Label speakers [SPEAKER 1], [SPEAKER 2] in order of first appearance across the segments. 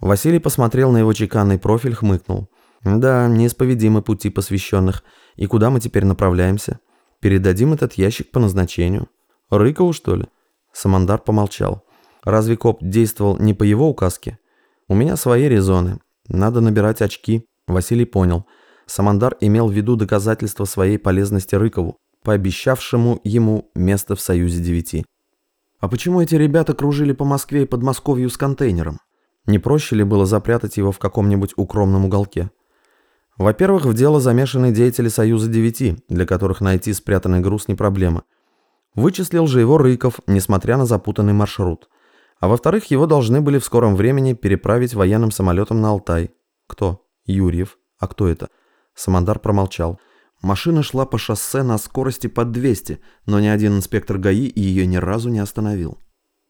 [SPEAKER 1] Василий посмотрел на его чеканный профиль, хмыкнул. «Да, неисповедимы пути посвященных. И куда мы теперь направляемся? Передадим этот ящик по назначению. Рыкову, что ли?» Самандар помолчал. «Разве коп действовал не по его указке? У меня свои резоны. Надо набирать очки». Василий понял. Самандар имел в виду доказательства своей полезности Рыкову, пообещавшему ему место в Союзе Девяти. А почему эти ребята кружили по Москве и Подмосковью с контейнером? Не проще ли было запрятать его в каком-нибудь укромном уголке? Во-первых, в дело замешаны деятели Союза Девяти, для которых найти спрятанный груз не проблема. Вычислил же его Рыков, несмотря на запутанный маршрут. А во-вторых, его должны были в скором времени переправить военным самолетом на Алтай. Кто? Юрьев. А кто это? Самандар промолчал. Машина шла по шоссе на скорости под 200, но ни один инспектор ГАИ ее ни разу не остановил.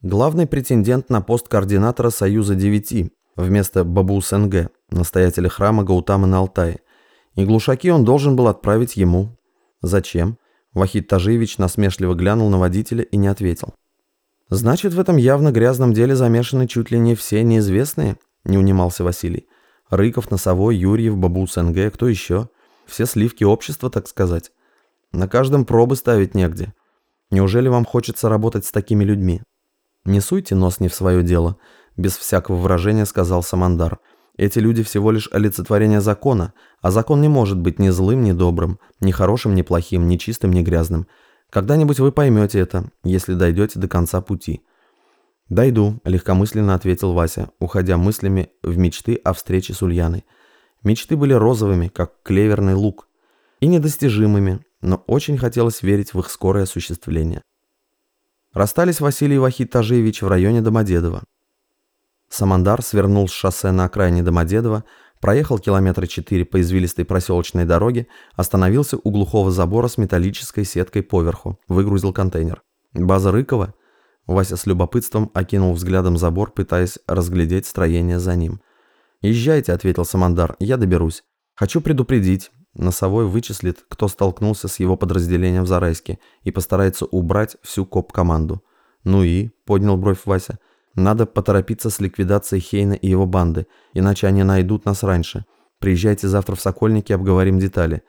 [SPEAKER 1] Главный претендент на пост координатора Союза 9 вместо Бабу СНГ, настоятеля храма Гаутамы на Алтае. И глушаки он должен был отправить ему. Зачем? Вахид Тажиевич насмешливо глянул на водителя и не ответил. «Значит, в этом явно грязном деле замешаны чуть ли не все неизвестные?» – не унимался Василий. «Рыков, Носовой, Юрьев, Бабу СНГ, кто еще?» Все сливки общества, так сказать. На каждом пробы ставить негде. Неужели вам хочется работать с такими людьми? Не суйте нос не в свое дело, без всякого выражения сказал Самандар. Эти люди всего лишь олицетворение закона, а закон не может быть ни злым, ни добрым, ни хорошим, ни плохим, ни чистым, ни грязным. Когда-нибудь вы поймете это, если дойдете до конца пути. «Дойду», – легкомысленно ответил Вася, уходя мыслями в мечты о встрече с Ульяной. Мечты были розовыми, как клеверный лук, и недостижимыми, но очень хотелось верить в их скорое осуществление. Расстались Василий и в районе Домодедово. Самандар свернул с шоссе на окраине Домодедово, проехал километра четыре по извилистой проселочной дороге, остановился у глухого забора с металлической сеткой поверху, выгрузил контейнер. База Рыкова? Вася с любопытством окинул взглядом забор, пытаясь разглядеть строение за ним. «Езжайте», — ответил Самандар, — «я доберусь. Хочу предупредить». Носовой вычислит, кто столкнулся с его подразделением в Зарайске и постарается убрать всю коп-команду. «Ну и?» — поднял бровь Вася. «Надо поторопиться с ликвидацией Хейна и его банды, иначе они найдут нас раньше. Приезжайте завтра в Сокольники, обговорим детали.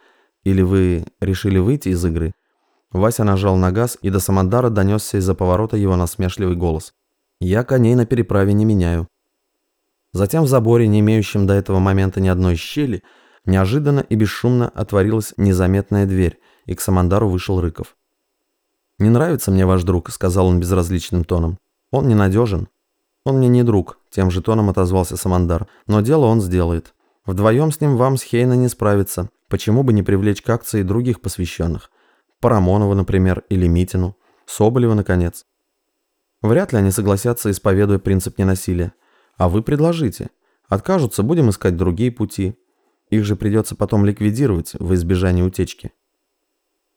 [SPEAKER 1] Или вы решили выйти из игры?» Вася нажал на газ, и до Самандара донесся из-за поворота его насмешливый голос. «Я коней на переправе не меняю. Затем в заборе, не имеющем до этого момента ни одной щели, неожиданно и бесшумно отворилась незаметная дверь, и к Самандару вышел Рыков. «Не нравится мне ваш друг», — сказал он безразличным тоном. «Он ненадежен». «Он мне не друг», — тем же тоном отозвался Самандар. «Но дело он сделает. Вдвоем с ним вам с Хейна не справиться. Почему бы не привлечь к акции других посвященных? Парамонова, например, или Митину. Соболева, наконец. Вряд ли они согласятся, исповедуя принцип ненасилия. А вы предложите. Откажутся, будем искать другие пути. Их же придется потом ликвидировать в избежание утечки.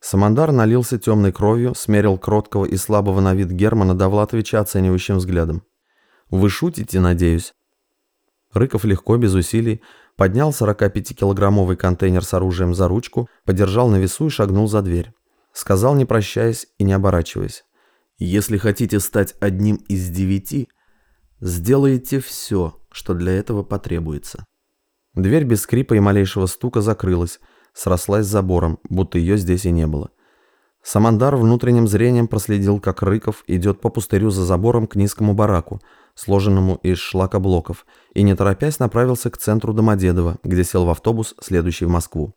[SPEAKER 1] Самандар налился темной кровью, смерил кроткого и слабого на вид Германа Довлатовича оценивающим взглядом. «Вы шутите, надеюсь?» Рыков легко, без усилий, поднял 45-килограммовый контейнер с оружием за ручку, подержал на весу и шагнул за дверь. Сказал, не прощаясь и не оборачиваясь. «Если хотите стать одним из девяти, Сделаете все, что для этого потребуется. Дверь без скрипа и малейшего стука закрылась, срослась с забором, будто ее здесь и не было. Самандар внутренним зрением проследил, как Рыков идет по пустырю за забором к низкому бараку, сложенному из шлакоблоков, и не торопясь направился к центру Домодедово, где сел в автобус, следующий в Москву.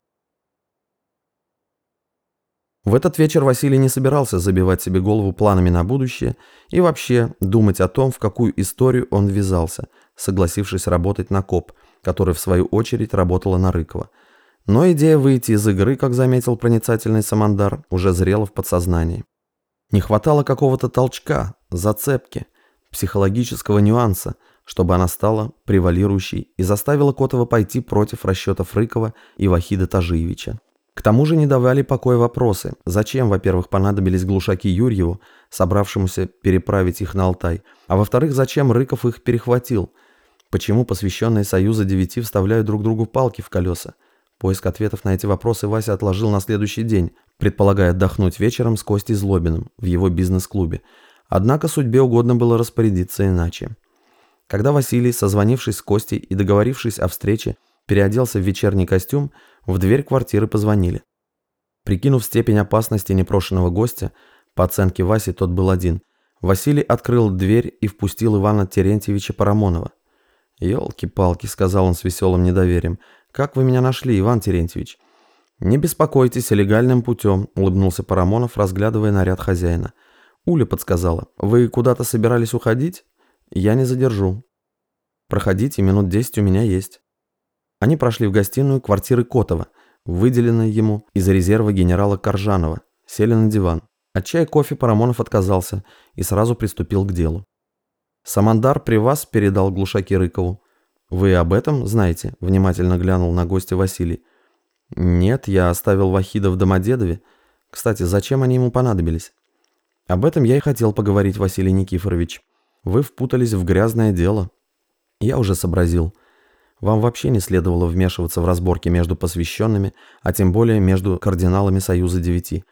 [SPEAKER 1] В этот вечер Василий не собирался забивать себе голову планами на будущее и вообще думать о том, в какую историю он ввязался, согласившись работать на КОП, который в свою очередь работала на Рыкова. Но идея выйти из игры, как заметил проницательный Самандар, уже зрела в подсознании. Не хватало какого-то толчка, зацепки, психологического нюанса, чтобы она стала превалирующей и заставила Котова пойти против расчетов Рыкова и Вахида Тажиевича. К тому же не давали покоя вопросы, зачем, во-первых, понадобились глушаки Юрьеву, собравшемуся переправить их на Алтай, а во-вторых, зачем Рыков их перехватил, почему посвященные Союза Девяти вставляют друг другу палки в колеса. Поиск ответов на эти вопросы Вася отложил на следующий день, предполагая отдохнуть вечером с Костей Злобиным в его бизнес-клубе. Однако судьбе угодно было распорядиться иначе. Когда Василий, созвонившись с Костей и договорившись о встрече, переоделся в вечерний костюм, в дверь квартиры позвонили. Прикинув степень опасности непрошенного гостя, по оценке Васи тот был один, Василий открыл дверь и впустил Ивана Терентьевича Парамонова. «Елки-палки», — сказал он с веселым недоверием, — «как вы меня нашли, Иван Терентьевич?» «Не беспокойтесь, легальным путем», — улыбнулся Парамонов, разглядывая наряд хозяина. Уля подсказала. «Вы куда-то собирались уходить?» «Я не задержу». «Проходите, минут десять у меня есть». Они прошли в гостиную квартиры Котова, выделенной ему из резерва генерала Коржанова, сели на диван. От чая кофе Парамонов отказался и сразу приступил к делу. «Самандар при вас передал глушаки Рыкову. Вы об этом знаете?» – внимательно глянул на гостя Василий. «Нет, я оставил Вахида в Домодедове. Кстати, зачем они ему понадобились?» «Об этом я и хотел поговорить, Василий Никифорович. Вы впутались в грязное дело». «Я уже сообразил. Вам вообще не следовало вмешиваться в разборки между посвященными, а тем более между кардиналами Союза Девяти.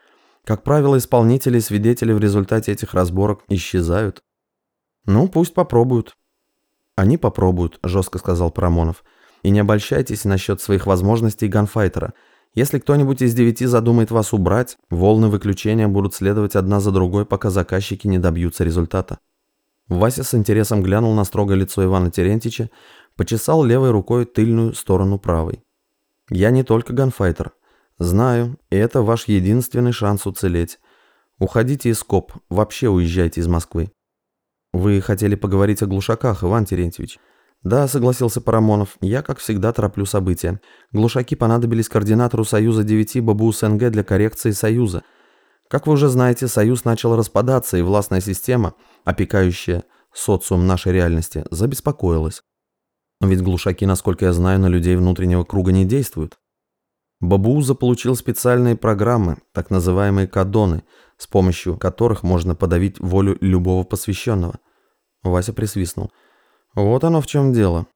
[SPEAKER 1] Как правило, исполнители и свидетели в результате этих разборок исчезают». «Ну, пусть попробуют». «Они попробуют», – жестко сказал Парамонов. И не обольщайтесь насчет своих возможностей ганфайтера. Если кто-нибудь из девяти задумает вас убрать, волны выключения будут следовать одна за другой, пока заказчики не добьются результата. Вася с интересом глянул на строгое лицо Ивана Терентьевича, почесал левой рукой тыльную сторону правой. «Я не только ганфайтер. Знаю, и это ваш единственный шанс уцелеть. Уходите из КОП, вообще уезжайте из Москвы». «Вы хотели поговорить о глушаках, Иван Терентьевич?» «Да», — согласился Парамонов, — «я, как всегда, тороплю события. Глушаки понадобились координатору Союза 9 Бабу СНГ для коррекции Союза. Как вы уже знаете, Союз начал распадаться, и властная система, опекающая социум нашей реальности, забеспокоилась. Ведь глушаки, насколько я знаю, на людей внутреннего круга не действуют. Бабу заполучил специальные программы, так называемые кадоны, с помощью которых можно подавить волю любого посвященного. Вася присвистнул. Вот оно в чем дело.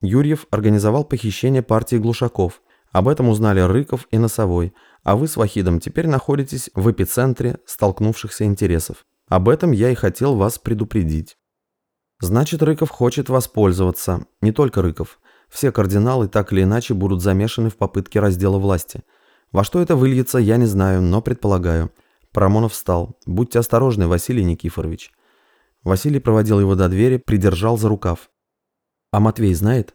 [SPEAKER 1] Юрьев организовал похищение партии глушаков. Об этом узнали Рыков и Носовой, а вы с Вахидом теперь находитесь в эпицентре столкнувшихся интересов. Об этом я и хотел вас предупредить. Значит, Рыков хочет воспользоваться. Не только Рыков. Все кардиналы так или иначе будут замешаны в попытке раздела власти. Во что это выльется, я не знаю, но предполагаю. Парамонов встал. Будьте осторожны, Василий Никифорович. Василий проводил его до двери, придержал за рукав. «А Матвей знает?»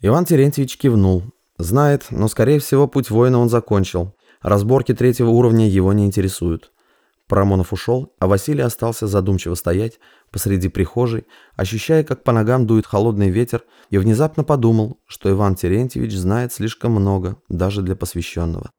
[SPEAKER 1] Иван Терентьевич кивнул. «Знает, но, скорее всего, путь воина он закончил. Разборки третьего уровня его не интересуют». Парамонов ушел, а Василий остался задумчиво стоять посреди прихожей, ощущая, как по ногам дует холодный ветер, и внезапно подумал, что Иван Терентьевич знает слишком много, даже для посвященного.